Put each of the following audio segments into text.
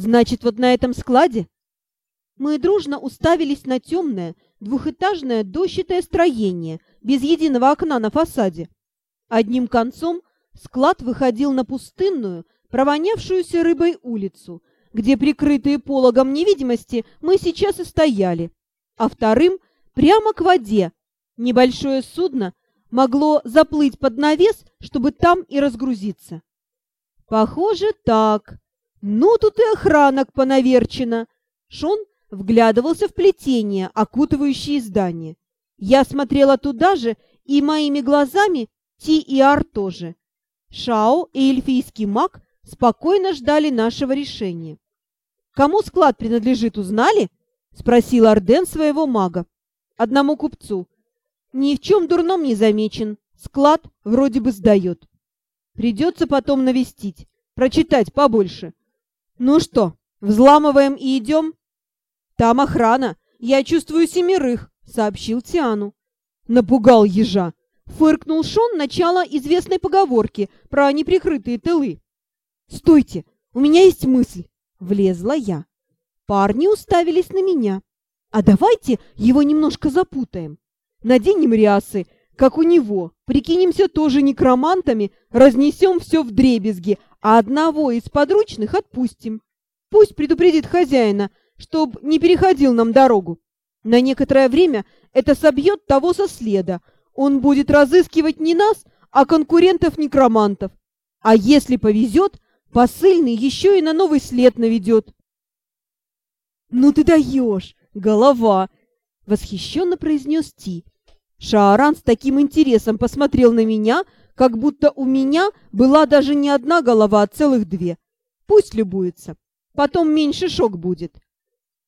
Значит, вот на этом складе? Мы дружно уставились на темное, двухэтажное дощатое строение, без единого окна на фасаде. Одним концом склад выходил на пустынную, провонявшуюся рыбой улицу, где, прикрытые пологом невидимости, мы сейчас и стояли, а вторым — прямо к воде. Небольшое судно могло заплыть под навес, чтобы там и разгрузиться. Похоже, так. Ну, тут и охранок понаверчена. Шон вглядывался в плетение, окутывающее здание. Я смотрела туда же, и моими глазами Ти и Ар тоже. Шао и эльфийский маг спокойно ждали нашего решения. «Кому склад принадлежит, узнали?» — спросил Арден своего мага. «Одному купцу. Ни в чем дурном не замечен. Склад вроде бы сдает. Придется потом навестить, прочитать побольше. Ну что, взламываем и идем?» «Там охрана. Я чувствую семерых», — сообщил Тиану. Напугал ежа. Фыркнул Шон начало известной поговорки про неприкрытые тылы. «Стойте, у меня есть мысль!» — влезла я. Парни уставились на меня. «А давайте его немножко запутаем. Наденем рясы, как у него, прикинемся тоже некромантами, разнесем все в дребезги, а одного из подручных отпустим. Пусть предупредит хозяина, чтоб не переходил нам дорогу. На некоторое время это собьет того со следа. Он будет разыскивать не нас, а конкурентов-некромантов. А если повезет, Посыльный еще и на новый след наведет. «Ну ты даешь! Голова!» — восхищенно произнес Ти. Шааран с таким интересом посмотрел на меня, как будто у меня была даже не одна голова, а целых две. Пусть любуется. Потом меньше шок будет.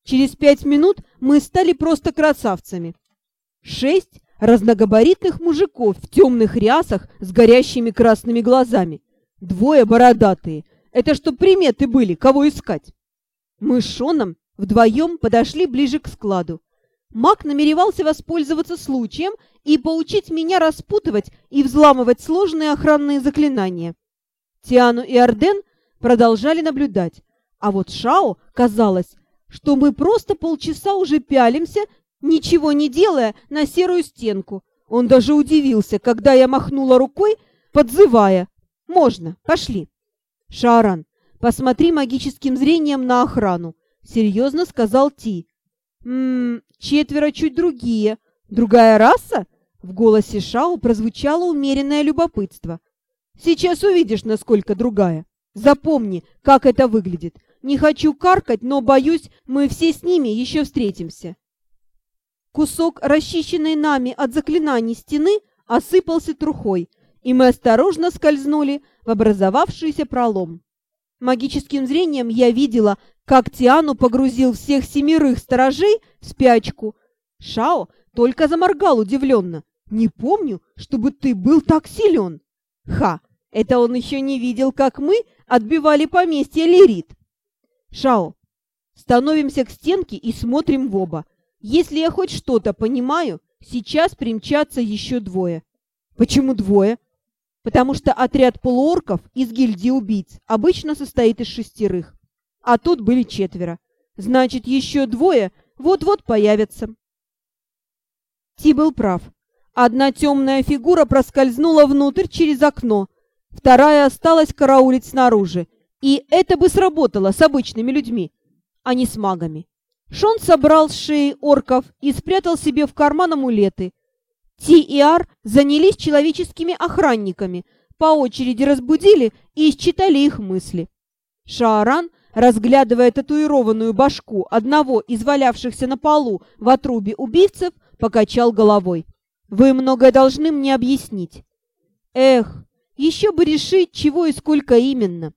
Через пять минут мы стали просто красавцами. Шесть разногабаритных мужиков в темных рясах с горящими красными глазами. Двое бородатые, это чтоб приметы были, кого искать. Мы с Шоном вдвоем подошли ближе к складу. Маг намеревался воспользоваться случаем и поучить меня распутывать и взламывать сложные охранные заклинания. Тиану и Арден продолжали наблюдать, а вот Шао казалось, что мы просто полчаса уже пялимся, ничего не делая, на серую стенку. Он даже удивился, когда я махнула рукой, подзывая. «Можно, пошли». «Шаран, посмотри магическим зрением на охрану», — серьезно сказал Ти. «Ммм, четверо чуть другие. Другая раса?» В голосе Шау прозвучало умеренное любопытство. «Сейчас увидишь, насколько другая. Запомни, как это выглядит. Не хочу каркать, но, боюсь, мы все с ними еще встретимся». Кусок, расчищенный нами от заклинаний стены, осыпался трухой, и мы осторожно скользнули в образовавшийся пролом. Магическим зрением я видела, как Тиану погрузил всех семерых сторожей в спячку. Шао только заморгал удивленно. «Не помню, чтобы ты был так силен!» «Ха! Это он еще не видел, как мы отбивали поместье Лерит!» «Шао, становимся к стенке и смотрим в оба. Если я хоть что-то понимаю, сейчас примчатся еще двое». «Почему двое?» Потому что отряд полуорков из гильдии убийц обычно состоит из шестерых, а тут были четверо. Значит, еще двое вот-вот появятся. Ти был прав. Одна темная фигура проскользнула внутрь через окно, вторая осталась караулить снаружи, и это бы сработало с обычными людьми, а не с магами. Шон собрал с шеи орков и спрятал себе в карман амулеты – Ти и Ар занялись человеческими охранниками, по очереди разбудили и считали их мысли. Шааран, разглядывая татуированную башку одного из валявшихся на полу в отрубе убийцев, покачал головой. «Вы многое должны мне объяснить». «Эх, еще бы решить, чего и сколько именно».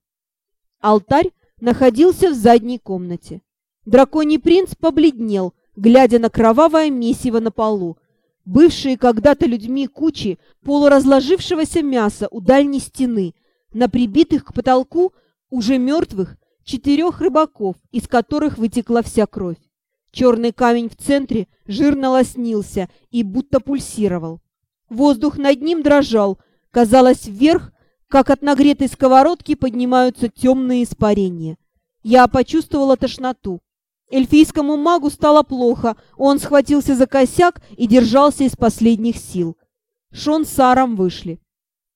Алтарь находился в задней комнате. Драконий принц побледнел, глядя на кровавое месиво на полу, бывшие когда-то людьми кучи полуразложившегося мяса у дальней стены, на прибитых к потолку уже мертвых четырех рыбаков, из которых вытекла вся кровь. Черный камень в центре жирно лоснился и будто пульсировал. Воздух над ним дрожал, казалось, вверх, как от нагретой сковородки поднимаются темные испарения. Я почувствовала тошноту. Эльфийскому магу стало плохо, он схватился за косяк и держался из последних сил. Шон с Саром вышли.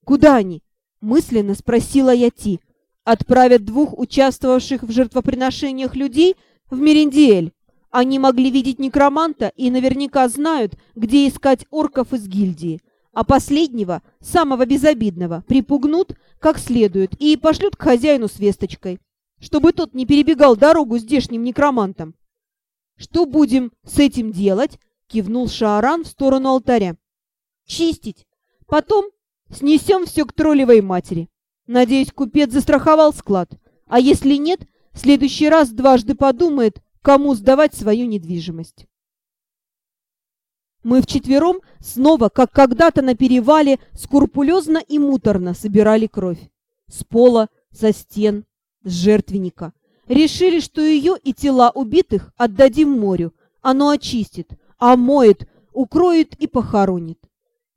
«Куда они?» — мысленно спросила я Ти. «Отправят двух участвовавших в жертвоприношениях людей в Мериндиэль. Они могли видеть некроманта и наверняка знают, где искать орков из гильдии. А последнего, самого безобидного, припугнут как следует и пошлют к хозяину с весточкой, чтобы тот не перебегал дорогу здешним некромантам. «Что будем с этим делать?» — кивнул Шааран в сторону алтаря. «Чистить. Потом снесем все к троллевой матери. Надеюсь, купец застраховал склад. А если нет, в следующий раз дважды подумает, кому сдавать свою недвижимость. Мы вчетвером снова, как когда-то на перевале, скрупулезно и муторно собирали кровь. С пола, со стен, жертвенника. Решили, что ее и тела убитых отдадим морю. Оно очистит, омоет, укроет и похоронит.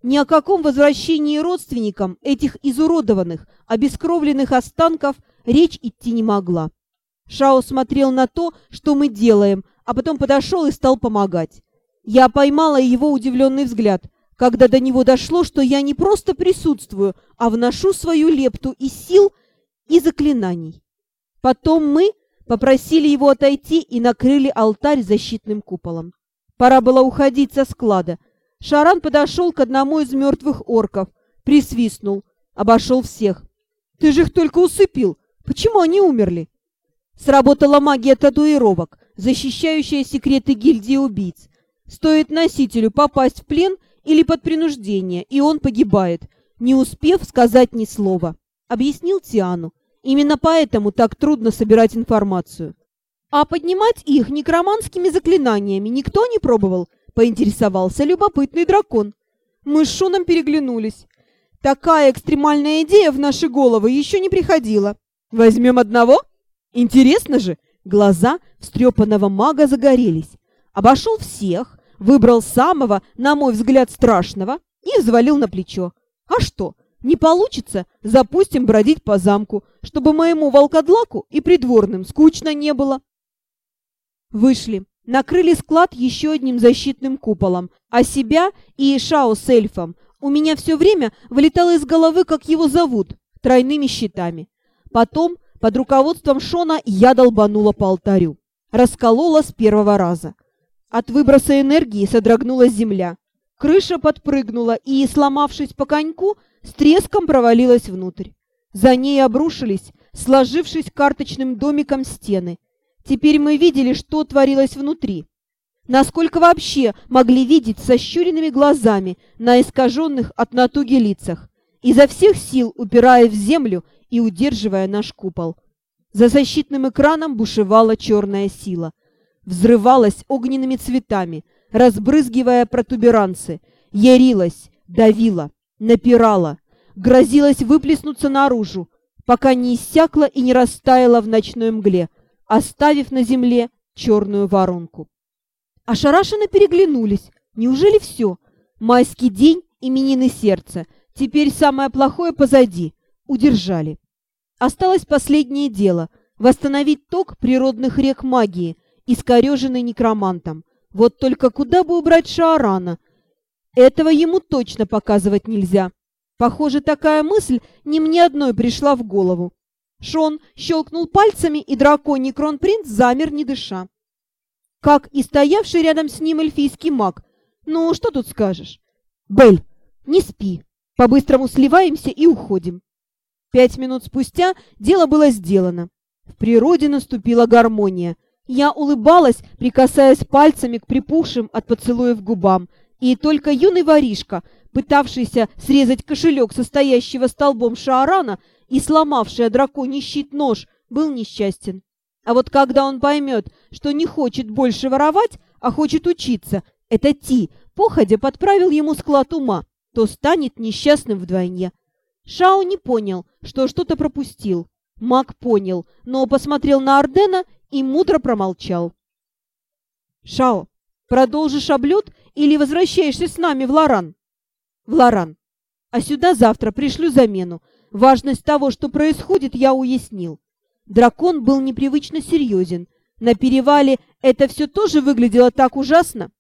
Ни о каком возвращении родственникам этих изуродованных, обескровленных останков речь идти не могла. Шао смотрел на то, что мы делаем, а потом подошел и стал помогать. Я поймала его удивленный взгляд, когда до него дошло, что я не просто присутствую, а вношу свою лепту и сил, и заклинаний. Потом мы попросили его отойти и накрыли алтарь защитным куполом. Пора было уходить со склада. Шаран подошел к одному из мертвых орков, присвистнул, обошел всех. «Ты же их только усыпил! Почему они умерли?» Сработала магия татуировок, защищающая секреты гильдии убийц. Стоит носителю попасть в плен или под принуждение, и он погибает, не успев сказать ни слова. Объяснил Тиану. Именно поэтому так трудно собирать информацию. А поднимать их некроманскими заклинаниями никто не пробовал, поинтересовался любопытный дракон. Мы с Шуном переглянулись. Такая экстремальная идея в наши головы еще не приходила. Возьмем одного? Интересно же, глаза встрепанного мага загорелись. Обошел всех, выбрал самого, на мой взгляд, страшного и взвалил на плечо. А что, не получится, запустим бродить по замку, чтобы моему волкодлаку и придворным скучно не было. Вышли, накрыли склад еще одним защитным куполом, а себя и Шао с эльфом у меня все время вылетало из головы, как его зовут, тройными щитами. Потом под руководством Шона я долбанула по алтарю. Расколола с первого раза. От выброса энергии содрогнулась земля. Крыша подпрыгнула и, сломавшись по коньку, с треском провалилась внутрь. За ней обрушились, сложившись карточным домиком стены. Теперь мы видели, что творилось внутри. Насколько вообще могли видеть со щуренными глазами на искаженных от натуги лицах, изо всех сил упирая в землю и удерживая наш купол. За защитным экраном бушевала черная сила. Взрывалась огненными цветами, разбрызгивая протуберанцы, ярилась, давила, напирала, грозилась выплеснуться наружу, пока не иссякла и не растаяла в ночной мгле, оставив на земле черную воронку. Ошарашенно переглянулись. Неужели все? Майский день, именины сердца. Теперь самое плохое позади. Удержали. Осталось последнее дело — восстановить ток природных рек магии, искореженный некромантом. Вот только куда бы убрать Шаарана? Этого ему точно показывать нельзя. Похоже, такая мысль не мне одной пришла в голову. Шон щелкнул пальцами, и драконий кронпринц замер, не дыша. Как и стоявший рядом с ним эльфийский маг. Ну, что тут скажешь? Бель, не спи. По-быстрому сливаемся и уходим. Пять минут спустя дело было сделано. В природе наступила гармония. Я улыбалась, прикасаясь пальцами к припухшим от поцелуев губам, и только юный воришка, пытавшийся срезать кошелек состоящего столбом Шаарана и сломавший драконий щит нож, был несчастен. А вот когда он поймет, что не хочет больше воровать, а хочет учиться, это Ти, походя подправил ему склад ума, то станет несчастным вдвойне. Шао не понял, что что-то пропустил. Маг понял, но посмотрел на Ардена и мудро промолчал. «Шао, продолжишь облет или возвращаешься с нами в Лоран?» «В Лоран. А сюда завтра пришлю замену. Важность того, что происходит, я уяснил. Дракон был непривычно серьезен. На перевале это все тоже выглядело так ужасно?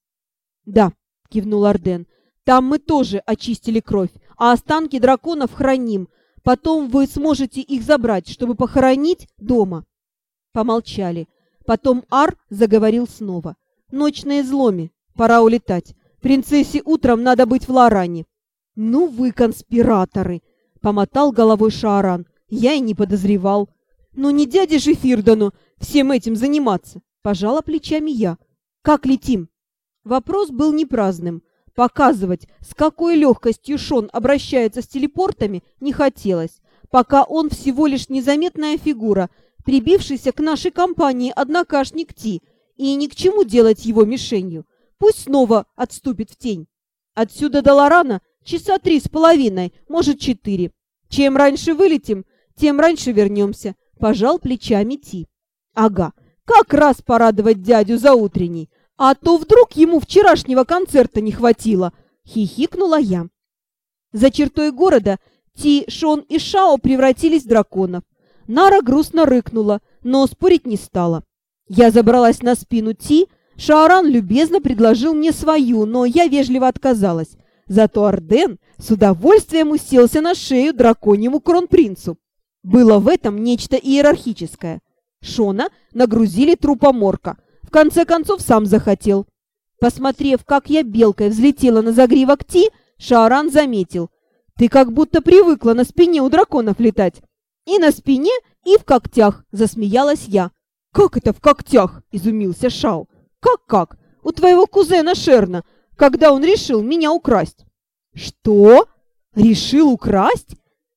Да, кивнул Арден. Там мы тоже очистили кровь, а останки драконов храним. Потом вы сможете их забрать, чтобы похоронить дома. Помолчали. Потом Ар заговорил снова. Ночь на изломе. Пора улетать. Принцессе утром надо быть в Лоране. Ну вы конспираторы, помотал головой Шааран. Я и не подозревал. Но не дяде же Фирдану всем этим заниматься. Пожала плечами я. Как летим? Вопрос был не праздным. Показывать, с какой легкостью Шон обращается с телепортами, не хотелось, пока он всего лишь незаметная фигура, прибившийся к нашей компании однокашник Ти, и ни к чему делать его мишенью. Пусть снова отступит в тень. Отсюда до Лорана часа три с половиной, может, четыре. Чем раньше вылетим, тем раньше вернемся, пожал плечами Ти. Ага, как раз порадовать дядю за утренний, а то вдруг ему вчерашнего концерта не хватило, хихикнула я. За чертой города Ти, Шон и Шао превратились в драконов. Нара грустно рыкнула, но спорить не стала. Я забралась на спину Ти, Шааран любезно предложил мне свою, но я вежливо отказалась. Зато Арден с удовольствием уселся на шею драконьему кронпринцу. Было в этом нечто иерархическое. Шона нагрузили трупоморка. В конце концов, сам захотел. Посмотрев, как я белкой взлетела на загривок Ти, Шааран заметил. «Ты как будто привыкла на спине у драконов летать». «И на спине, и в когтях», — засмеялась я. «Как это в когтях?» — изумился Шао. «Как-как? У твоего кузена Шерна, когда он решил меня украсть». «Что? Решил украсть?»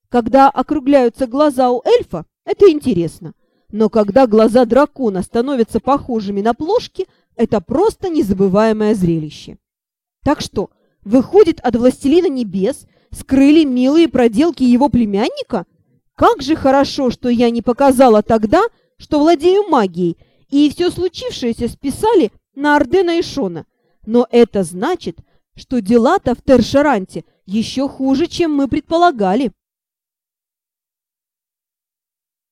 Когда округляются глаза у эльфа, это интересно. Но когда глаза дракона становятся похожими на плошки, это просто незабываемое зрелище. Так что, выходит, от властелина небес скрыли милые проделки его племянника? Как же хорошо, что я не показала тогда, что владею магией, и все случившееся списали на Ардена и Шона. Но это значит, что дела-то в Тершаранте еще хуже, чем мы предполагали.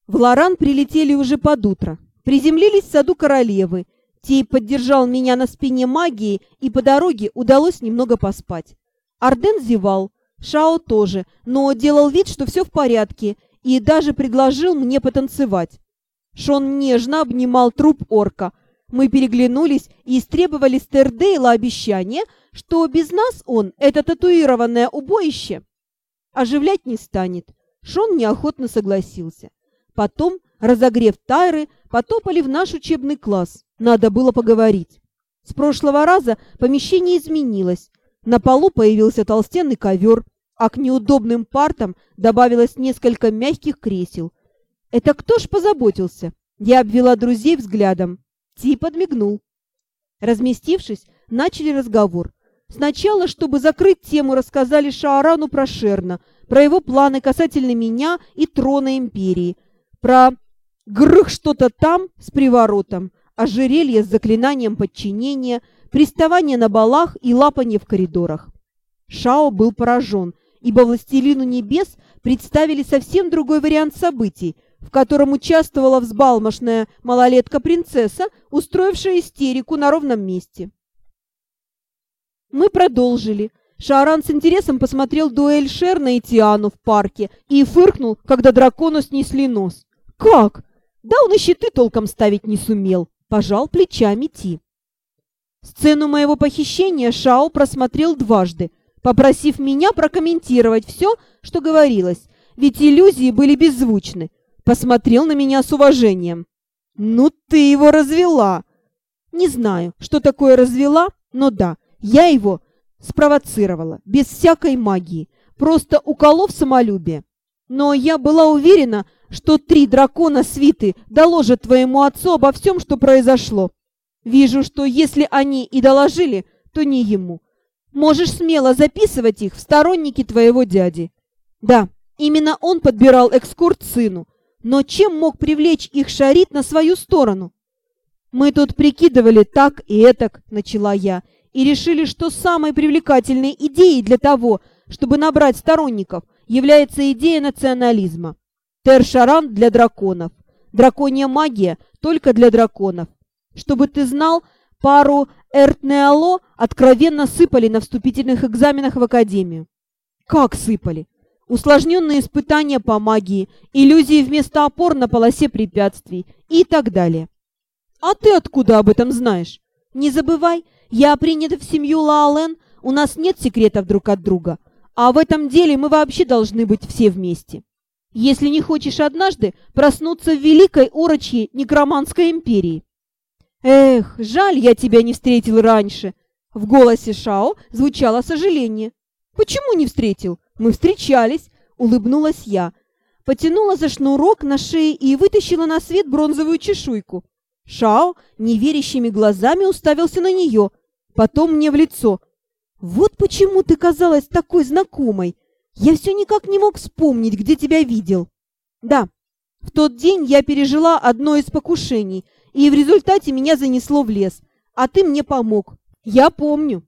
В Лоран прилетели уже под утро. Приземлились в саду королевы. Тей поддержал меня на спине магии, и по дороге удалось немного поспать. Арден зевал, Шао тоже, но делал вид, что все в порядке, и даже предложил мне потанцевать. Шон нежно обнимал труп орка. Мы переглянулись и истребовали с Тердейла обещание, что без нас он, это татуированное убоище, оживлять не станет. Шон неохотно согласился. Потом, разогрев тайры, потопали в наш учебный класс. Надо было поговорить. С прошлого раза помещение изменилось. На полу появился толстенный ковер, а к неудобным партам добавилось несколько мягких кресел. Это кто ж позаботился? Я обвела друзей взглядом. Ти подмигнул. Разместившись, начали разговор. Сначала, чтобы закрыть тему, рассказали Шаарану про Шерна, про его планы касательно меня и трона империи, про грых что-то там с приворотом, ожерелье с заклинанием подчинения, приставание на балах и лапание в коридорах. Шао был поражен, ибо властелину небес представили совсем другой вариант событий, в котором участвовала взбалмошная малолетка-принцесса, устроившая истерику на ровном месте. Мы продолжили. Шаран с интересом посмотрел дуэль Шерна и Тиану в парке и фыркнул, когда дракону снесли нос. «Как? Да он и щиты толком ставить не сумел», — пожал плечами Ти. Сцену моего похищения Шао просмотрел дважды, попросив меня прокомментировать все, что говорилось, ведь иллюзии были беззвучны. Посмотрел на меня с уважением. «Ну ты его развела!» Не знаю, что такое развела, но да, я его спровоцировала, без всякой магии, просто уколов самолюбие. Но я была уверена, что три дракона свиты доложат твоему отцу обо всем, что произошло. Вижу, что если они и доложили, то не ему. Можешь смело записывать их в сторонники твоего дяди. Да, именно он подбирал экскурт сыну. Но чем мог привлечь их Шарит на свою сторону? Мы тут прикидывали так и этак, начала я, и решили, что самой привлекательной идеей для того, чтобы набрать сторонников, является идея национализма. Тершаран для драконов. Драконья магия только для драконов. Чтобы ты знал, пару Эртнеало откровенно сыпали на вступительных экзаменах в академию. Как сыпали? Усложненные испытания по магии, иллюзии вместо опор на полосе препятствий и так далее. А ты откуда об этом знаешь? Не забывай, я принята в семью Лаолен, у нас нет секретов друг от друга, а в этом деле мы вообще должны быть все вместе. Если не хочешь однажды проснуться в великой урочьей некроманской империи. Эх, жаль, я тебя не встретил раньше. В голосе Шао звучало сожаление. Почему не встретил? Мы встречались, улыбнулась я. Потянула за шнурок на шее и вытащила на свет бронзовую чешуйку. Шао неверящими глазами уставился на нее, потом мне в лицо. «Вот почему ты казалась такой знакомой. Я все никак не мог вспомнить, где тебя видел». «Да, в тот день я пережила одно из покушений, и в результате меня занесло в лес, а ты мне помог. Я помню».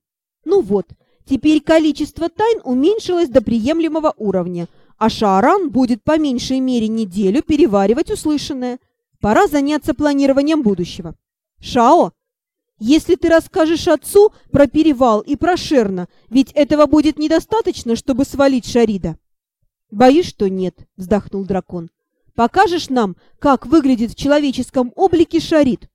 «Ну вот, теперь количество тайн уменьшилось до приемлемого уровня, а Шааран будет по меньшей мере неделю переваривать услышанное». Пора заняться планированием будущего. Шао, если ты расскажешь отцу про перевал и про Шерна, ведь этого будет недостаточно, чтобы свалить Шарида. Боюсь, что нет, вздохнул дракон. Покажешь нам, как выглядит в человеческом облике Шарид?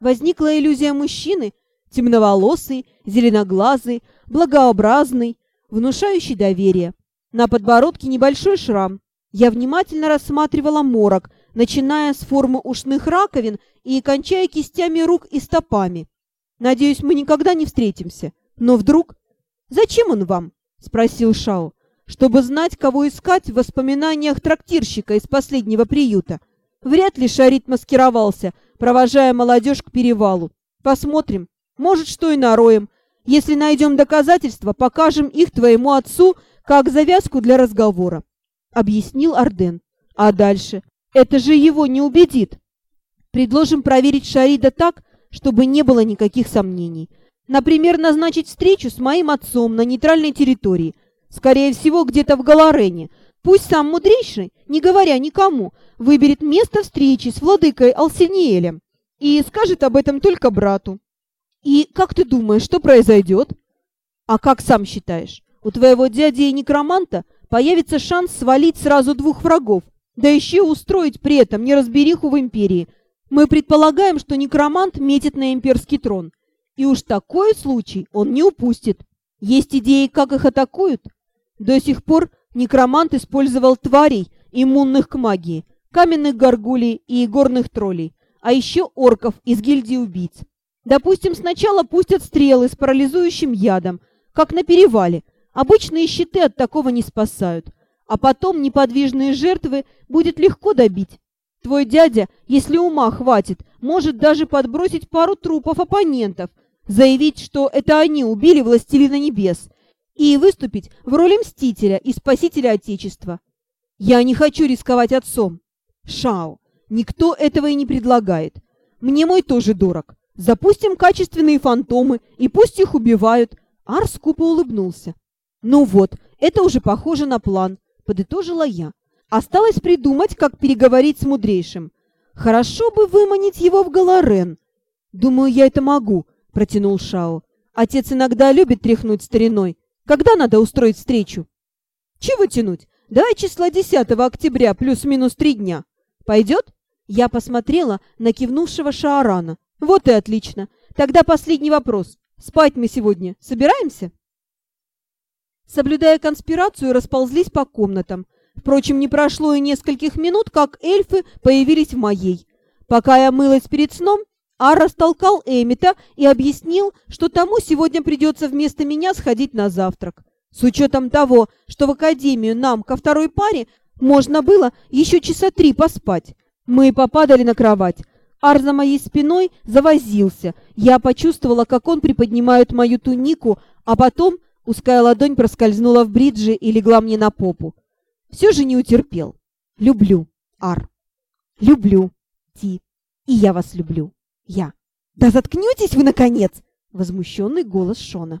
Возникла иллюзия мужчины, темноволосый, зеленоглазый, благообразный, внушающий доверие. На подбородке небольшой шрам. Я внимательно рассматривала морок, начиная с формы ушных раковин и кончая кистями рук и стопами. Надеюсь, мы никогда не встретимся. Но вдруг... «Зачем он вам?» — спросил Шао. «Чтобы знать, кого искать в воспоминаниях трактирщика из последнего приюта. Вряд ли Шарит маскировался, провожая молодежь к перевалу. Посмотрим. Может, что и нароем. Если найдем доказательства, покажем их твоему отцу как завязку для разговора», — объяснил Арден. «А дальше? Это же его не убедит. Предложим проверить Шарида так, чтобы не было никаких сомнений. Например, назначить встречу с моим отцом на нейтральной территории, скорее всего, где-то в Галарене. Пусть сам мудрейший, не говоря никому, выберет место встречи с владыкой Алсиниэлем и скажет об этом только брату. И как ты думаешь, что произойдет? А как сам считаешь, у твоего дяди и некроманта появится шанс свалить сразу двух врагов, да еще устроить при этом неразбериху в империи. Мы предполагаем, что некромант метит на имперский трон. И уж такой случай он не упустит. Есть идеи, как их атакуют? До сих пор некромант использовал тварей, иммунных к магии, каменных горгулей и горных троллей, а еще орков из гильдии убийц. Допустим, сначала пустят стрелы с парализующим ядом, как на перевале. Обычные щиты от такого не спасают а потом неподвижные жертвы будет легко добить. Твой дядя, если ума хватит, может даже подбросить пару трупов оппонентов, заявить, что это они убили властелина небес, и выступить в роли мстителя и спасителя Отечества. Я не хочу рисковать отцом. Шао, никто этого и не предлагает. Мне мой тоже дорог. Запустим качественные фантомы, и пусть их убивают. Арс скупо улыбнулся. Ну вот, это уже похоже на план подытожила я. Осталось придумать, как переговорить с мудрейшим. Хорошо бы выманить его в Галарен. Думаю, я это могу, протянул Шао. Отец иногда любит тряхнуть стариной. Когда надо устроить встречу? Чего тянуть? Давай числа 10 октября плюс-минус три дня. Пойдет? Я посмотрела на кивнувшего Шаарана. Вот и отлично. Тогда последний вопрос. Спать мы сегодня собираемся? соблюдая конспирацию, расползлись по комнатам. Впрочем, не прошло и нескольких минут, как эльфы появились в моей. Пока я мылась перед сном, Ар растолкал Эмита и объяснил, что тому сегодня придется вместо меня сходить на завтрак. С учетом того, что в академию нам ко второй паре можно было еще часа три поспать. Мы попадали на кровать. Ар за моей спиной завозился. Я почувствовала, как он приподнимает мою тунику, а потом Узкая ладонь проскользнула в бриджи и легла мне на попу. Все же не утерпел. Люблю, Ар. Люблю, Ти. И я вас люблю. Я. Да заткнетесь вы, наконец! Возмущенный голос Шона.